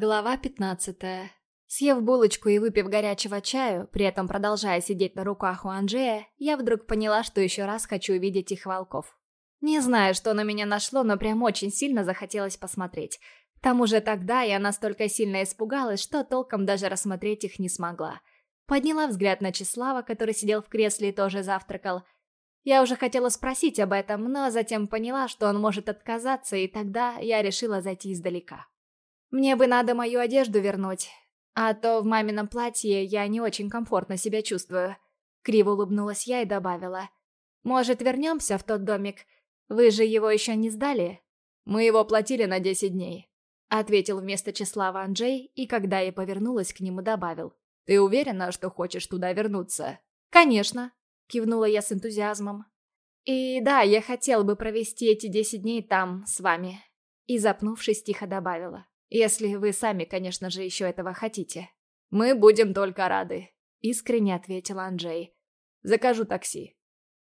Глава 15. Съев булочку и выпив горячего чаю, при этом продолжая сидеть на руках у Анджея, я вдруг поняла, что еще раз хочу увидеть их волков. Не знаю, что на меня нашло, но прям очень сильно захотелось посмотреть. К тому же тогда я настолько сильно испугалась, что толком даже рассмотреть их не смогла. Подняла взгляд на Числава, который сидел в кресле и тоже завтракал. Я уже хотела спросить об этом, но затем поняла, что он может отказаться, и тогда я решила зайти издалека. Мне бы надо мою одежду вернуть, а то в мамином платье я не очень комфортно себя чувствую. Криво улыбнулась я и добавила. Может, вернемся в тот домик? Вы же его еще не сдали? Мы его платили на 10 дней. Ответил вместо Числава Анджей, и когда я повернулась к нему, добавил. «Ты уверена, что хочешь туда вернуться?» «Конечно», — кивнула я с энтузиазмом. «И да, я хотела бы провести эти десять дней там, с вами». И запнувшись, тихо добавила. Если вы сами, конечно же, еще этого хотите. Мы будем только рады, искренне ответил Анджей. Закажу такси.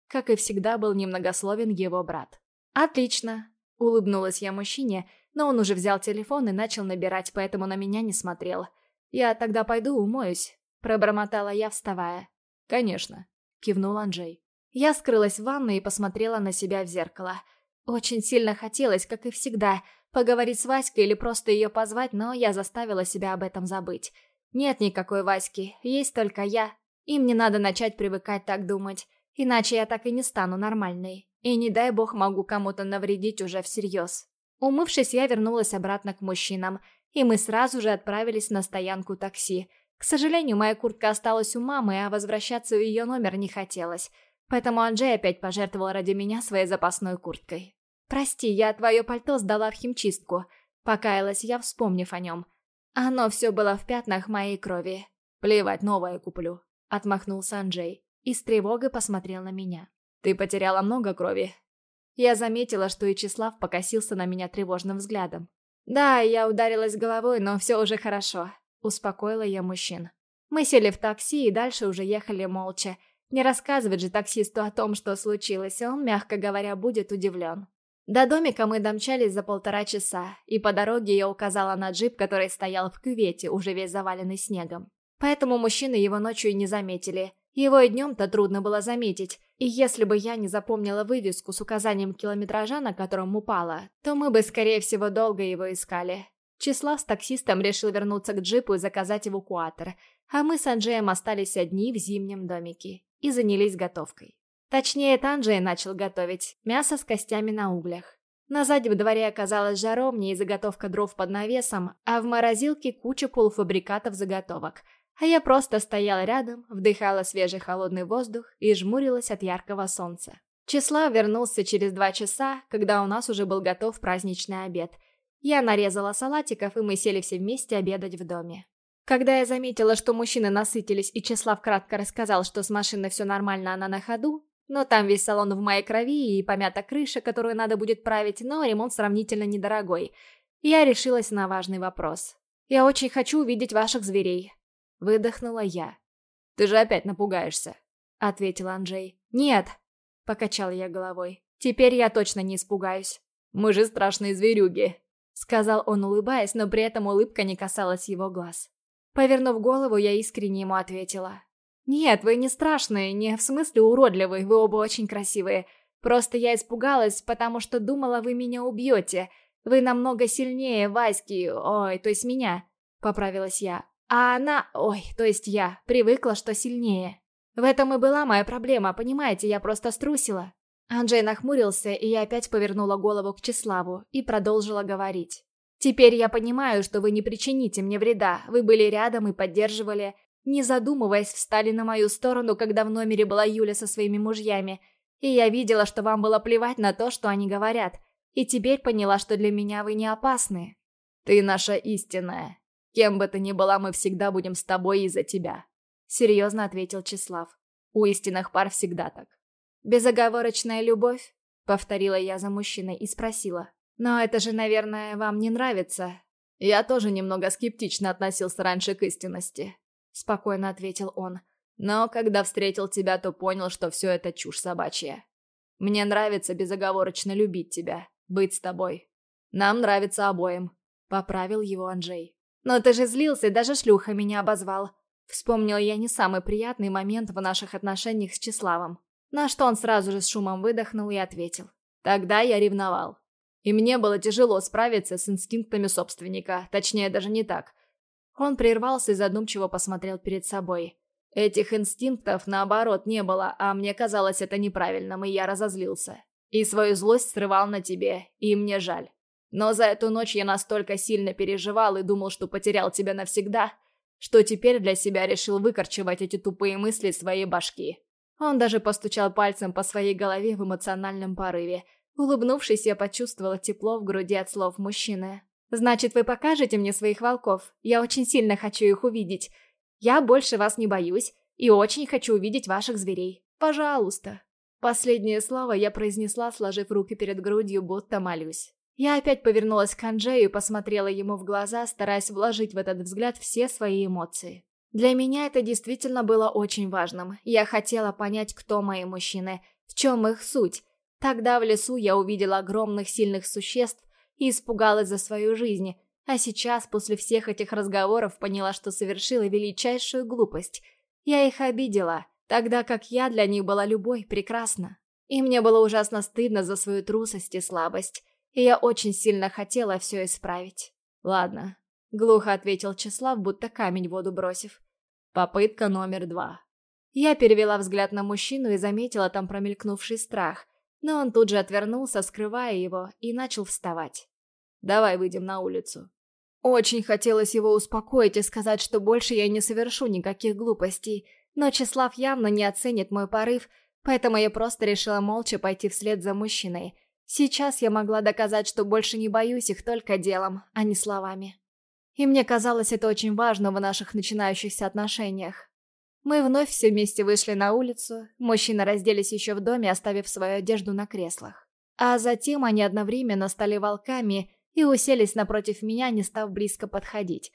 Как и всегда, был немногословен его брат. Отлично, улыбнулась я мужчине, но он уже взял телефон и начал набирать, поэтому на меня не смотрел. Я тогда пойду умоюсь, пробормотала я, вставая. Конечно, кивнул Анджей. Я скрылась в ванной и посмотрела на себя в зеркало. Очень сильно хотелось, как и всегда, Поговорить с Васькой или просто ее позвать, но я заставила себя об этом забыть. Нет никакой Васьки, есть только я. И мне надо начать привыкать так думать, иначе я так и не стану нормальной. И не дай бог могу кому-то навредить уже всерьез. Умывшись, я вернулась обратно к мужчинам, и мы сразу же отправились на стоянку такси. К сожалению, моя куртка осталась у мамы, а возвращаться в ее номер не хотелось. Поэтому Анджей опять пожертвовал ради меня своей запасной курткой. «Прости, я твое пальто сдала в химчистку», — покаялась я, вспомнив о нем. Оно все было в пятнах моей крови. «Плевать, новое куплю», — отмахнулся Анджей и с тревогой посмотрел на меня. «Ты потеряла много крови?» Я заметила, что Ичислав покосился на меня тревожным взглядом. «Да, я ударилась головой, но все уже хорошо», — успокоила я мужчин. Мы сели в такси и дальше уже ехали молча. Не рассказывать же таксисту о том, что случилось, он, мягко говоря, будет удивлен. До домика мы домчались за полтора часа, и по дороге я указала на джип, который стоял в кювете, уже весь заваленный снегом. Поэтому мужчины его ночью и не заметили. Его и днем-то трудно было заметить, и если бы я не запомнила вывеску с указанием километража, на котором упала, то мы бы, скорее всего, долго его искали. Числа с таксистом решил вернуться к джипу и заказать эвакуатор, а мы с Анджеем остались одни в зимнем домике и занялись готовкой. Точнее, Танджей начал готовить мясо с костями на углях. На заднем дворе оказалась жаровня и заготовка дров под навесом, а в морозилке куча полуфабрикатов заготовок. А я просто стояла рядом, вдыхала свежий холодный воздух и жмурилась от яркого солнца. Числа вернулся через два часа, когда у нас уже был готов праздничный обед. Я нарезала салатиков, и мы сели все вместе обедать в доме. Когда я заметила, что мужчины насытились, и Числав кратко рассказал, что с машиной все нормально, она на ходу, но там весь салон в моей крови и помята крыша, которую надо будет править, но ремонт сравнительно недорогой. Я решилась на важный вопрос. «Я очень хочу увидеть ваших зверей», — выдохнула я. «Ты же опять напугаешься», — ответил Анджей. «Нет», — покачал я головой. «Теперь я точно не испугаюсь». «Мы же страшные зверюги», — сказал он, улыбаясь, но при этом улыбка не касалась его глаз. Повернув голову, я искренне ему ответила. «Нет, вы не страшные, не в смысле уродливые, вы оба очень красивые. Просто я испугалась, потому что думала, вы меня убьете. Вы намного сильнее Васьки, ой, то есть меня», — поправилась я. «А она, ой, то есть я, привыкла, что сильнее. В этом и была моя проблема, понимаете, я просто струсила». Анджей нахмурился, и я опять повернула голову к Числаву и продолжила говорить. «Теперь я понимаю, что вы не причините мне вреда, вы были рядом и поддерживали, не задумываясь, встали на мою сторону, когда в номере была Юля со своими мужьями. И я видела, что вам было плевать на то, что они говорят. И теперь поняла, что для меня вы не опасны. Ты наша истинная. Кем бы ты ни была, мы всегда будем с тобой из-за тебя. Серьезно ответил Числав. У истинных пар всегда так. Безоговорочная любовь? Повторила я за мужчиной и спросила. Но это же, наверное, вам не нравится. Я тоже немного скептично относился раньше к истинности спокойно ответил он. Но когда встретил тебя, то понял, что все это чушь собачья. Мне нравится безоговорочно любить тебя, быть с тобой. Нам нравится обоим, поправил его Анджей. Но ты же злился, даже шлюха меня обозвал. Вспомнил я не самый приятный момент в наших отношениях с Числавом. На что он сразу же с шумом выдохнул и ответил. Тогда я ревновал. И мне было тяжело справиться с инстинктами собственника, точнее даже не так. Он прервался и задумчиво посмотрел перед собой. Этих инстинктов, наоборот, не было, а мне казалось это неправильным, и я разозлился. И свою злость срывал на тебе, и мне жаль. Но за эту ночь я настолько сильно переживал и думал, что потерял тебя навсегда, что теперь для себя решил выкорчевать эти тупые мысли своей башки. Он даже постучал пальцем по своей голове в эмоциональном порыве. Улыбнувшись, я почувствовала тепло в груди от слов мужчины. «Значит, вы покажете мне своих волков? Я очень сильно хочу их увидеть. Я больше вас не боюсь и очень хочу увидеть ваших зверей. Пожалуйста». Последнее слово я произнесла, сложив руки перед грудью, будто молюсь. Я опять повернулась к Анджею и посмотрела ему в глаза, стараясь вложить в этот взгляд все свои эмоции. Для меня это действительно было очень важным. Я хотела понять, кто мои мужчины, в чем их суть. Тогда в лесу я увидела огромных сильных существ и испугалась за свою жизнь, а сейчас, после всех этих разговоров, поняла, что совершила величайшую глупость. Я их обидела, тогда как я для них была любой, прекрасна. И мне было ужасно стыдно за свою трусость и слабость, и я очень сильно хотела все исправить. «Ладно», — глухо ответил Числав, будто камень в воду бросив. «Попытка номер два». Я перевела взгляд на мужчину и заметила там промелькнувший страх, но он тут же отвернулся, скрывая его, и начал вставать. «Давай выйдем на улицу». Очень хотелось его успокоить и сказать, что больше я не совершу никаких глупостей, но Числав явно не оценит мой порыв, поэтому я просто решила молча пойти вслед за мужчиной. Сейчас я могла доказать, что больше не боюсь их только делом, а не словами. И мне казалось это очень важно в наших начинающихся отношениях. Мы вновь все вместе вышли на улицу, мужчины разделись еще в доме, оставив свою одежду на креслах. А затем они одновременно стали волками и уселись напротив меня, не став близко подходить.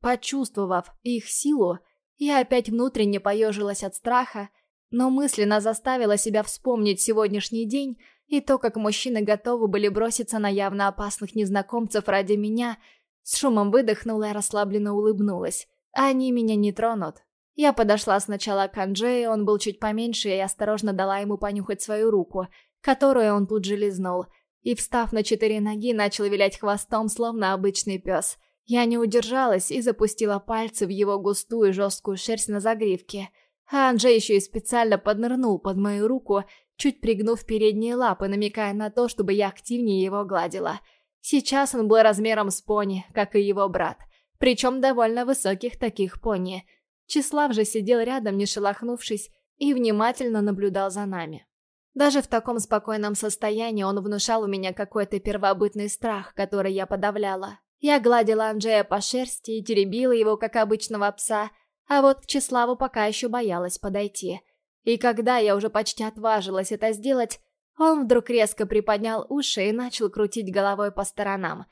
Почувствовав их силу, я опять внутренне поежилась от страха, но мысленно заставила себя вспомнить сегодняшний день и то, как мужчины готовы были броситься на явно опасных незнакомцев ради меня, с шумом выдохнула и расслабленно улыбнулась. Они меня не тронут. Я подошла сначала к Анджею, он был чуть поменьше, и осторожно дала ему понюхать свою руку, которую он тут же лизнул – и, встав на четыре ноги, начал вилять хвостом, словно обычный пес. Я не удержалась и запустила пальцы в его густую жесткую шерсть на загривке. А Анджей еще и специально поднырнул под мою руку, чуть пригнув передние лапы, намекая на то, чтобы я активнее его гладила. Сейчас он был размером с пони, как и его брат. Причем довольно высоких таких пони. Числав же сидел рядом, не шелохнувшись, и внимательно наблюдал за нами. Даже в таком спокойном состоянии он внушал у меня какой-то первобытный страх, который я подавляла. Я гладила Анджея по шерсти и теребила его, как обычного пса, а вот к Числаву пока еще боялась подойти. И когда я уже почти отважилась это сделать, он вдруг резко приподнял уши и начал крутить головой по сторонам.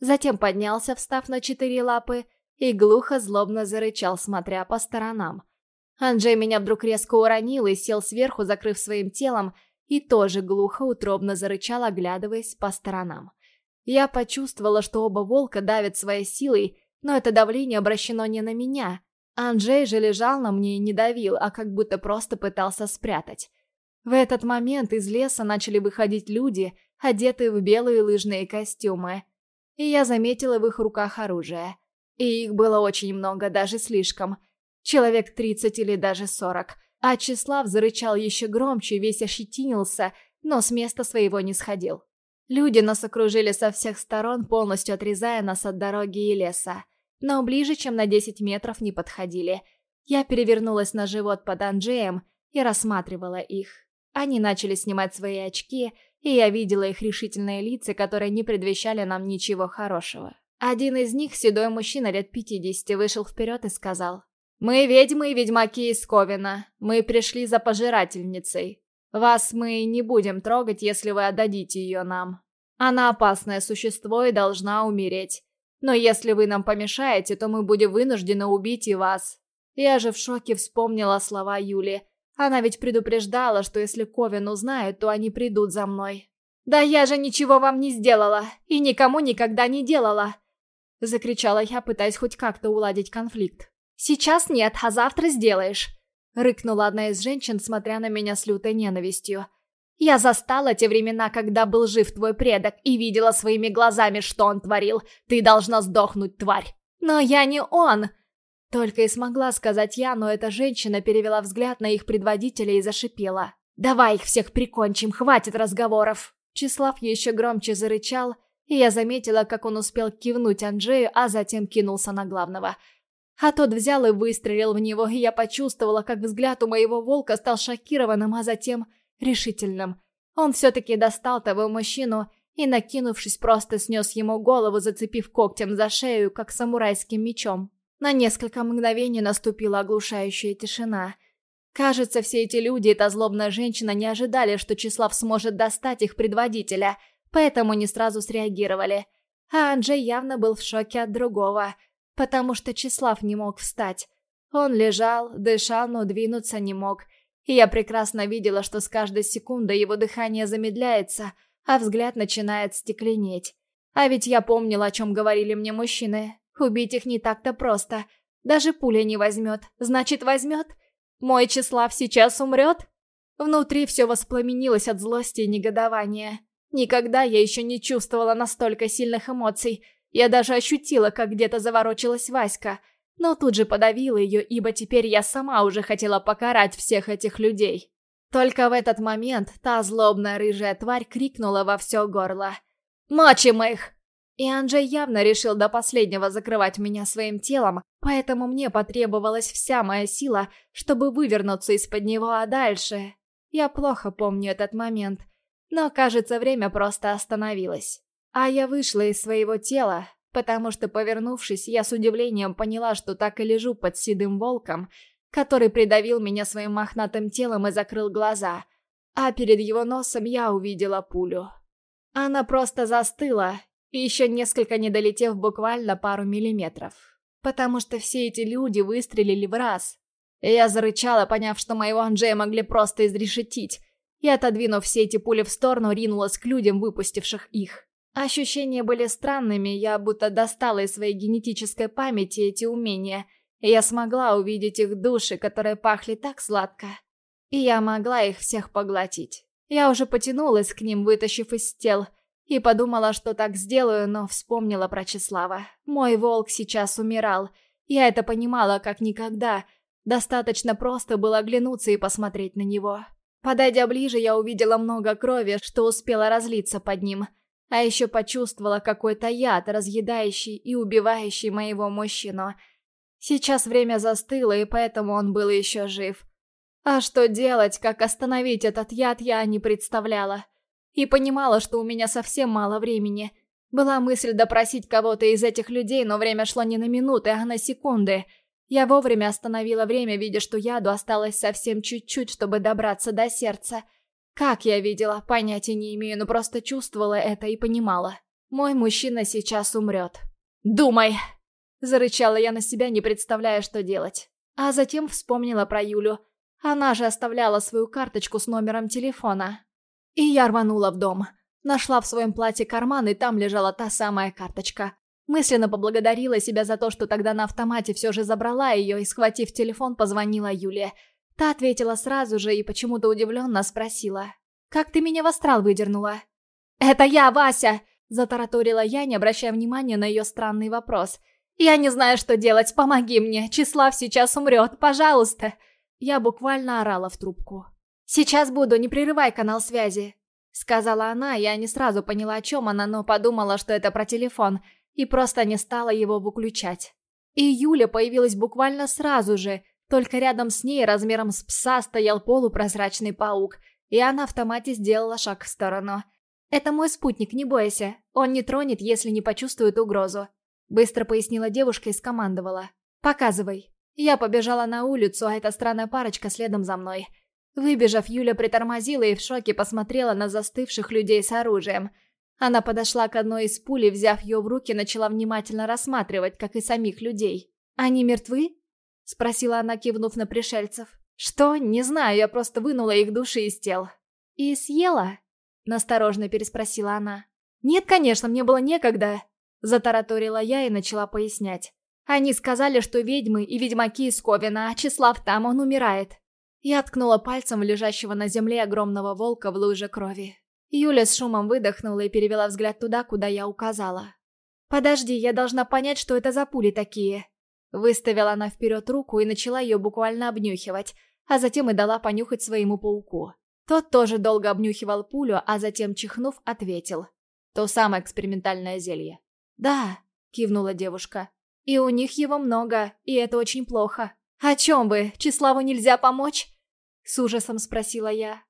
Затем поднялся, встав на четыре лапы, и глухо злобно зарычал, смотря по сторонам. Анджей меня вдруг резко уронил и сел сверху, закрыв своим телом, и тоже глухо утробно зарычал, оглядываясь по сторонам. Я почувствовала, что оба волка давят своей силой, но это давление обращено не на меня. Анджей же лежал на мне и не давил, а как будто просто пытался спрятать. В этот момент из леса начали выходить люди, одетые в белые лыжные костюмы. И я заметила в их руках оружие. И их было очень много, даже слишком. Человек тридцать или даже сорок. А Числав зарычал еще громче, весь ощетинился, но с места своего не сходил. Люди нас окружили со всех сторон, полностью отрезая нас от дороги и леса. Но ближе, чем на 10 метров, не подходили. Я перевернулась на живот под Анджеем и рассматривала их. Они начали снимать свои очки, и я видела их решительные лица, которые не предвещали нам ничего хорошего. Один из них, седой мужчина лет 50, вышел вперед и сказал «Мы ведьмы и ведьмаки из Ковина. Мы пришли за пожирательницей. Вас мы не будем трогать, если вы отдадите ее нам. Она опасное существо и должна умереть. Но если вы нам помешаете, то мы будем вынуждены убить и вас». Я же в шоке вспомнила слова Юли. Она ведь предупреждала, что если Ковен узнает, то они придут за мной. «Да я же ничего вам не сделала и никому никогда не делала!» Закричала я, пытаясь хоть как-то уладить конфликт. «Сейчас нет, а завтра сделаешь!» Рыкнула одна из женщин, смотря на меня с лютой ненавистью. «Я застала те времена, когда был жив твой предок, и видела своими глазами, что он творил. Ты должна сдохнуть, тварь!» «Но я не он!» Только и смогла сказать я, но эта женщина перевела взгляд на их предводителя и зашипела. «Давай их всех прикончим, хватит разговоров!» Числав еще громче зарычал, и я заметила, как он успел кивнуть Анджею, а затем кинулся на главного. А тот взял и выстрелил в него, и я почувствовала, как взгляд у моего волка стал шокированным, а затем решительным. Он все-таки достал того мужчину и, накинувшись, просто снес ему голову, зацепив когтем за шею, как самурайским мечом. На несколько мгновений наступила оглушающая тишина. Кажется, все эти люди и та злобная женщина не ожидали, что Числав сможет достать их предводителя, поэтому не сразу среагировали. А Анджей явно был в шоке от другого, потому что Числав не мог встать. Он лежал, дышал, но двинуться не мог. И я прекрасно видела, что с каждой секундой его дыхание замедляется, а взгляд начинает стекленеть. А ведь я помнила, о чем говорили мне мужчины. Убить их не так-то просто. Даже пуля не возьмет. Значит, возьмет? Мой Числав сейчас умрет? Внутри все воспламенилось от злости и негодования. Никогда я еще не чувствовала настолько сильных эмоций. Я даже ощутила, как где-то заворочилась Васька. Но тут же подавила ее, ибо теперь я сама уже хотела покарать всех этих людей. Только в этот момент та злобная рыжая тварь крикнула во все горло. «Мочим их!» И Анджей явно решил до последнего закрывать меня своим телом, поэтому мне потребовалась вся моя сила, чтобы вывернуться из-под него, а дальше... Я плохо помню этот момент, но, кажется, время просто остановилось. А я вышла из своего тела, потому что, повернувшись, я с удивлением поняла, что так и лежу под седым волком, который придавил меня своим мохнатым телом и закрыл глаза, а перед его носом я увидела пулю. Она просто застыла, еще несколько не долетев буквально пару миллиметров. Потому что все эти люди выстрелили в раз. Я зарычала, поняв, что моего Анджея могли просто изрешетить, и, отодвинув все эти пули в сторону, ринулась к людям, выпустивших их. Ощущения были странными, я будто достала из своей генетической памяти эти умения, и я смогла увидеть их души, которые пахли так сладко. И я могла их всех поглотить. Я уже потянулась к ним, вытащив из тел – и подумала, что так сделаю, но вспомнила про Числава. Мой волк сейчас умирал. Я это понимала как никогда. Достаточно просто было оглянуться и посмотреть на него. Подойдя ближе, я увидела много крови, что успела разлиться под ним. А еще почувствовала какой-то яд, разъедающий и убивающий моего мужчину. Сейчас время застыло, и поэтому он был еще жив. А что делать, как остановить этот яд, я не представляла. И понимала, что у меня совсем мало времени. Была мысль допросить кого-то из этих людей, но время шло не на минуты, а на секунды. Я вовремя остановила время, видя, что яду осталось совсем чуть-чуть, чтобы добраться до сердца. Как я видела, понятия не имею, но просто чувствовала это и понимала. Мой мужчина сейчас умрет. «Думай!» Зарычала я на себя, не представляя, что делать. А затем вспомнила про Юлю. Она же оставляла свою карточку с номером телефона. И я рванула в дом. Нашла в своем платье карман, и там лежала та самая карточка. Мысленно поблагодарила себя за то, что тогда на автомате все же забрала ее и, схватив телефон, позвонила Юле. Та ответила сразу же и почему-то удивленно спросила. «Как ты меня в астрал выдернула?» «Это я, Вася!» – затараторила я, не обращая внимания на ее странный вопрос. «Я не знаю, что делать, помоги мне, Числав сейчас умрет, пожалуйста!» Я буквально орала в трубку. «Сейчас буду, не прерывай канал связи», — сказала она, я не сразу поняла, о чем она, но подумала, что это про телефон, и просто не стала его выключать. И Юля появилась буквально сразу же, только рядом с ней размером с пса стоял полупрозрачный паук, и она в автомате сделала шаг в сторону. «Это мой спутник, не бойся. Он не тронет, если не почувствует угрозу», — быстро пояснила девушка и скомандовала. «Показывай». Я побежала на улицу, а эта странная парочка следом за мной — Выбежав, Юля притормозила и в шоке посмотрела на застывших людей с оружием. Она подошла к одной из пуль и, взяв ее в руки, начала внимательно рассматривать, как и самих людей. «Они мертвы?» — спросила она, кивнув на пришельцев. «Что? Не знаю, я просто вынула их души из тел». «И съела?» — насторожно переспросила она. «Нет, конечно, мне было некогда». Затараторила я и начала пояснять. Они сказали, что ведьмы и ведьмаки из Ковина, а Числав там, он умирает. Я ткнула пальцем в лежащего на земле огромного волка в луже крови. Юля с шумом выдохнула и перевела взгляд туда, куда я указала. «Подожди, я должна понять, что это за пули такие». Выставила она вперед руку и начала ее буквально обнюхивать, а затем и дала понюхать своему пауку. Тот тоже долго обнюхивал пулю, а затем, чихнув, ответил. «То самое экспериментальное зелье». «Да», — кивнула девушка. «И у них его много, и это очень плохо». «О чем вы? Числаву нельзя помочь?» С ужасом спросила я.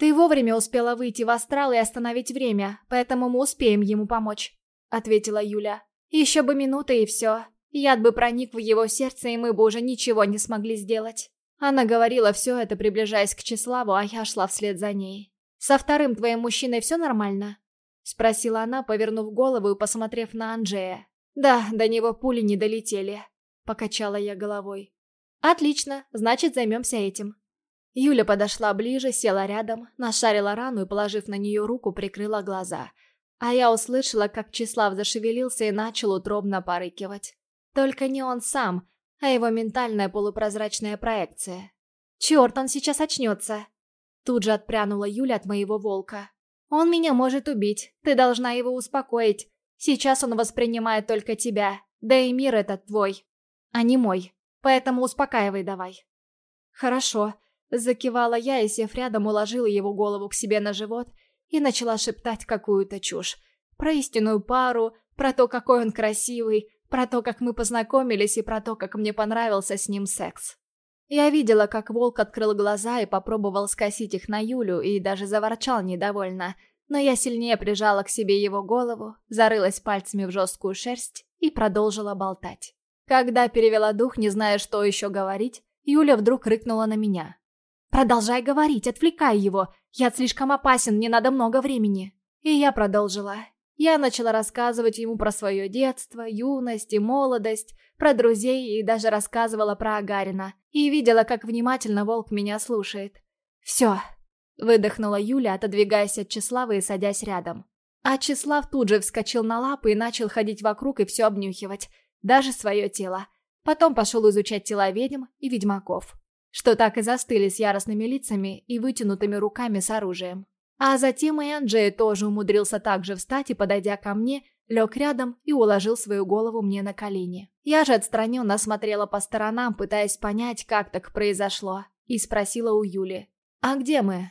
«Ты вовремя успела выйти в астрал и остановить время, поэтому мы успеем ему помочь», — ответила Юля. «Еще бы минута и все. Яд бы проник в его сердце, и мы бы уже ничего не смогли сделать». Она говорила все это, приближаясь к Числаву, а я шла вслед за ней. «Со вторым твоим мужчиной все нормально?» — спросила она, повернув голову и посмотрев на Анджея. «Да, до него пули не долетели», — покачала я головой. «Отлично, значит, займемся этим». Юля подошла ближе, села рядом, нашарила рану и, положив на нее руку, прикрыла глаза. А я услышала, как Числав зашевелился и начал утробно порыкивать. Только не он сам, а его ментальная полупрозрачная проекция. «Черт, он сейчас очнется!» Тут же отпрянула Юля от моего волка. «Он меня может убить, ты должна его успокоить. Сейчас он воспринимает только тебя, да и мир этот твой, а не мой, поэтому успокаивай давай». «Хорошо», Закивала я и, сев рядом, уложила его голову к себе на живот и начала шептать какую-то чушь. Про истинную пару, про то, какой он красивый, про то, как мы познакомились и про то, как мне понравился с ним секс. Я видела, как волк открыл глаза и попробовал скосить их на Юлю и даже заворчал недовольно, но я сильнее прижала к себе его голову, зарылась пальцами в жесткую шерсть и продолжила болтать. Когда перевела дух, не зная, что еще говорить, Юля вдруг рыкнула на меня. «Продолжай говорить, отвлекай его. Я слишком опасен, мне надо много времени». И я продолжила. Я начала рассказывать ему про свое детство, юность и молодость, про друзей и даже рассказывала про Агарина. И видела, как внимательно волк меня слушает. «Все», — выдохнула Юля, отодвигаясь от Числавы и садясь рядом. А Числав тут же вскочил на лапы и начал ходить вокруг и все обнюхивать. Даже свое тело. Потом пошел изучать тела ведьм и ведьмаков что так и застыли с яростными лицами и вытянутыми руками с оружием. А затем и Анджей тоже умудрился также встать и, подойдя ко мне, лег рядом и уложил свою голову мне на колени. Я же отстраненно смотрела по сторонам, пытаясь понять, как так произошло, и спросила у Юли, «А где мы?»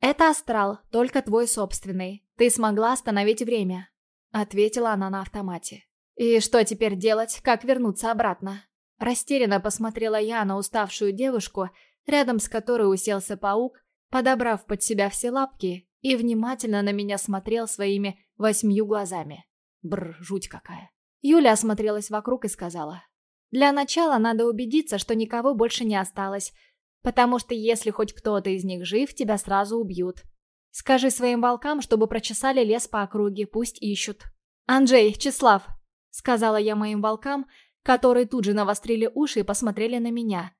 «Это астрал, только твой собственный. Ты смогла остановить время», — ответила она на автомате. «И что теперь делать? Как вернуться обратно?» Растерянно посмотрела я на уставшую девушку, рядом с которой уселся паук, подобрав под себя все лапки и внимательно на меня смотрел своими восьмью глазами. Бр, жуть какая. Юля осмотрелась вокруг и сказала. «Для начала надо убедиться, что никого больше не осталось, потому что если хоть кто-то из них жив, тебя сразу убьют. Скажи своим волкам, чтобы прочесали лес по округе, пусть ищут». «Анджей, Числав», — сказала я моим волкам, — которые тут же навострили уши и посмотрели на меня.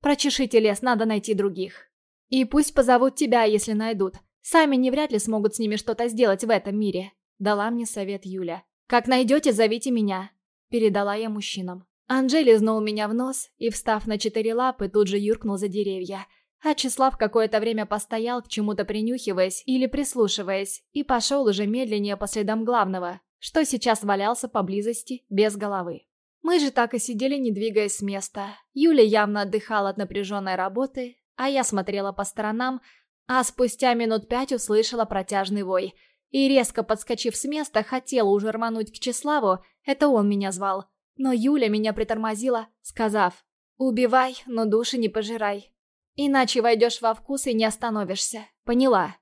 «Прочешите лес, надо найти других. И пусть позовут тебя, если найдут. Сами не вряд ли смогут с ними что-то сделать в этом мире», — дала мне совет Юля. «Как найдете, зовите меня», — передала я мужчинам. Анжели знул меня в нос и, встав на четыре лапы, тут же юркнул за деревья. А какое-то время постоял, к чему-то принюхиваясь или прислушиваясь, и пошел уже медленнее по следам главного, что сейчас валялся поблизости, без головы. Мы же так и сидели, не двигаясь с места. Юля явно отдыхала от напряженной работы, а я смотрела по сторонам, а спустя минут пять услышала протяжный вой. И резко подскочив с места, хотела уже рвануть к Числаву, это он меня звал. Но Юля меня притормозила, сказав, «Убивай, но души не пожирай. Иначе войдешь во вкус и не остановишься. Поняла?»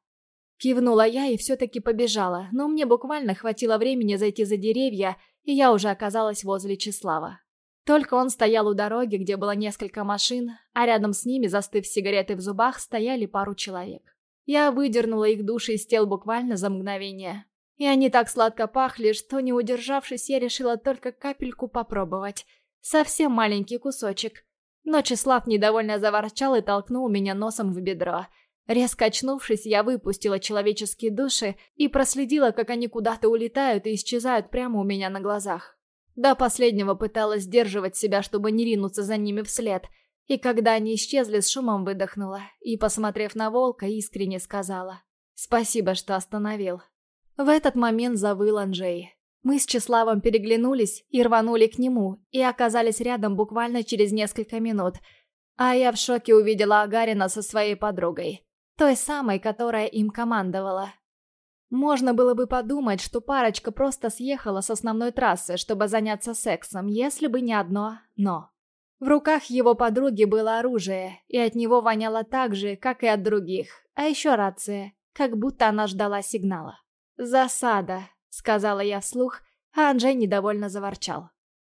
Кивнула я и все-таки побежала, но мне буквально хватило времени зайти за деревья и я уже оказалась возле Числава. Только он стоял у дороги, где было несколько машин, а рядом с ними, застыв сигареты в зубах, стояли пару человек. Я выдернула их души из тел буквально за мгновение. И они так сладко пахли, что, не удержавшись, я решила только капельку попробовать. Совсем маленький кусочек. Но Числав недовольно заворчал и толкнул меня носом в бедро. Резко очнувшись, я выпустила человеческие души и проследила, как они куда-то улетают и исчезают прямо у меня на глазах. До последнего пыталась сдерживать себя, чтобы не ринуться за ними вслед, и когда они исчезли, с шумом выдохнула и, посмотрев на волка, искренне сказала «Спасибо, что остановил». В этот момент завыл Анжей. Мы с Числавом переглянулись и рванули к нему, и оказались рядом буквально через несколько минут. А я в шоке увидела Агарина со своей подругой. Той самой, которая им командовала. Можно было бы подумать, что парочка просто съехала с основной трассы, чтобы заняться сексом, если бы не одно «но». В руках его подруги было оружие, и от него воняло так же, как и от других. А еще рация, как будто она ждала сигнала. «Засада», сказала я вслух, а Анджей недовольно заворчал.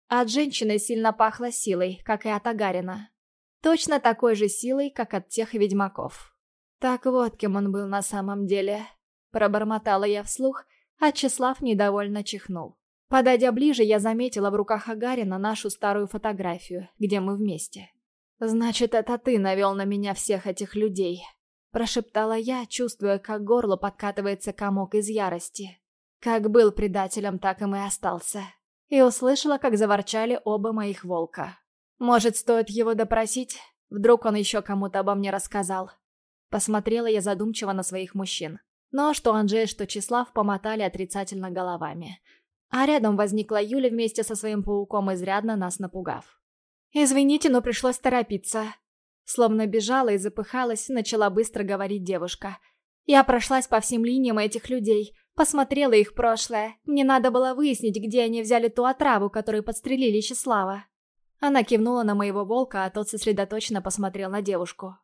От женщины сильно пахло силой, как и от Агарина. Точно такой же силой, как от тех ведьмаков. Так вот, кем он был на самом деле. Пробормотала я вслух, а Числав недовольно чихнул. Подойдя ближе, я заметила в руках Агарина нашу старую фотографию, где мы вместе. «Значит, это ты навел на меня всех этих людей», – прошептала я, чувствуя, как горло подкатывается комок из ярости. Как был предателем, так им и остался. И услышала, как заворчали оба моих волка. Может, стоит его допросить? Вдруг он еще кому-то обо мне рассказал. Посмотрела я задумчиво на своих мужчин. Но что Анджей, что Числав помотали отрицательно головами. А рядом возникла Юля вместе со своим пауком, изрядно нас напугав. «Извините, но пришлось торопиться». Словно бежала и запыхалась, начала быстро говорить девушка. Я прошлась по всем линиям этих людей, Посмотрела их прошлое. Мне надо было выяснить, где они взяли ту отраву, которую подстрелили Числава. Она кивнула на моего волка, а тот сосредоточенно посмотрел на девушку.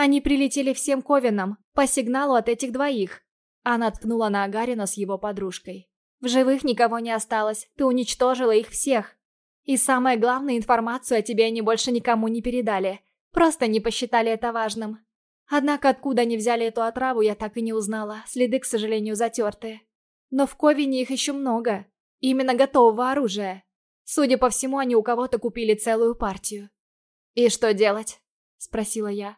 Они прилетели всем Ковином, по сигналу от этих двоих. Она ткнула на Агарина с его подружкой. В живых никого не осталось, ты уничтожила их всех. И самое главное, информацию о тебе они больше никому не передали. Просто не посчитали это важным. Однако откуда они взяли эту отраву, я так и не узнала. Следы, к сожалению, затерты. Но в Ковине их еще много. Именно готового оружия. Судя по всему, они у кого-то купили целую партию. «И что делать?» – спросила я.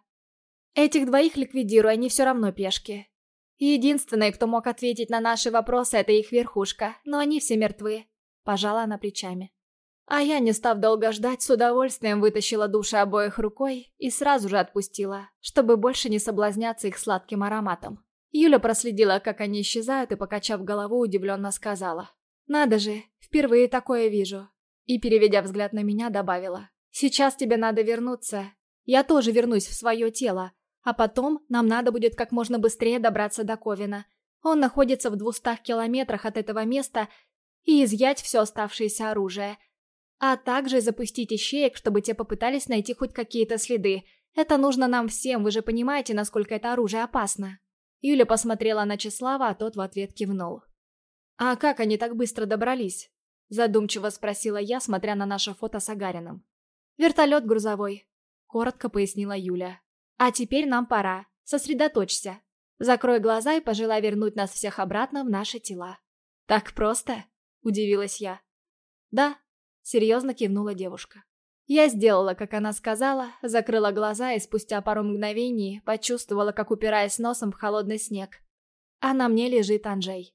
«Этих двоих ликвидирую, они все равно пешки. Единственное, кто мог ответить на наши вопросы, это их верхушка, но они все мертвы», – пожала она плечами. А я, не став долго ждать, с удовольствием вытащила души обоих рукой и сразу же отпустила, чтобы больше не соблазняться их сладким ароматом. Юля проследила, как они исчезают, и, покачав голову, удивленно сказала. «Надо же, впервые такое вижу». И, переведя взгляд на меня, добавила. «Сейчас тебе надо вернуться. Я тоже вернусь в свое тело. А потом нам надо будет как можно быстрее добраться до Ковина. Он находится в двухстах километрах от этого места и изъять все оставшееся оружие – а также запустить ищеек, чтобы те попытались найти хоть какие-то следы. Это нужно нам всем, вы же понимаете, насколько это оружие опасно. Юля посмотрела на Числава, а тот в ответ кивнул. «А как они так быстро добрались?» Задумчиво спросила я, смотря на наше фото с Агарином. «Вертолет грузовой», — коротко пояснила Юля. «А теперь нам пора. Сосредоточься. Закрой глаза и пожелай вернуть нас всех обратно в наши тела». «Так просто?» — удивилась я. «Да», Серьезно кивнула девушка. Я сделала, как она сказала, закрыла глаза и спустя пару мгновений почувствовала, как упираясь носом в холодный снег. А на мне лежит Анжей.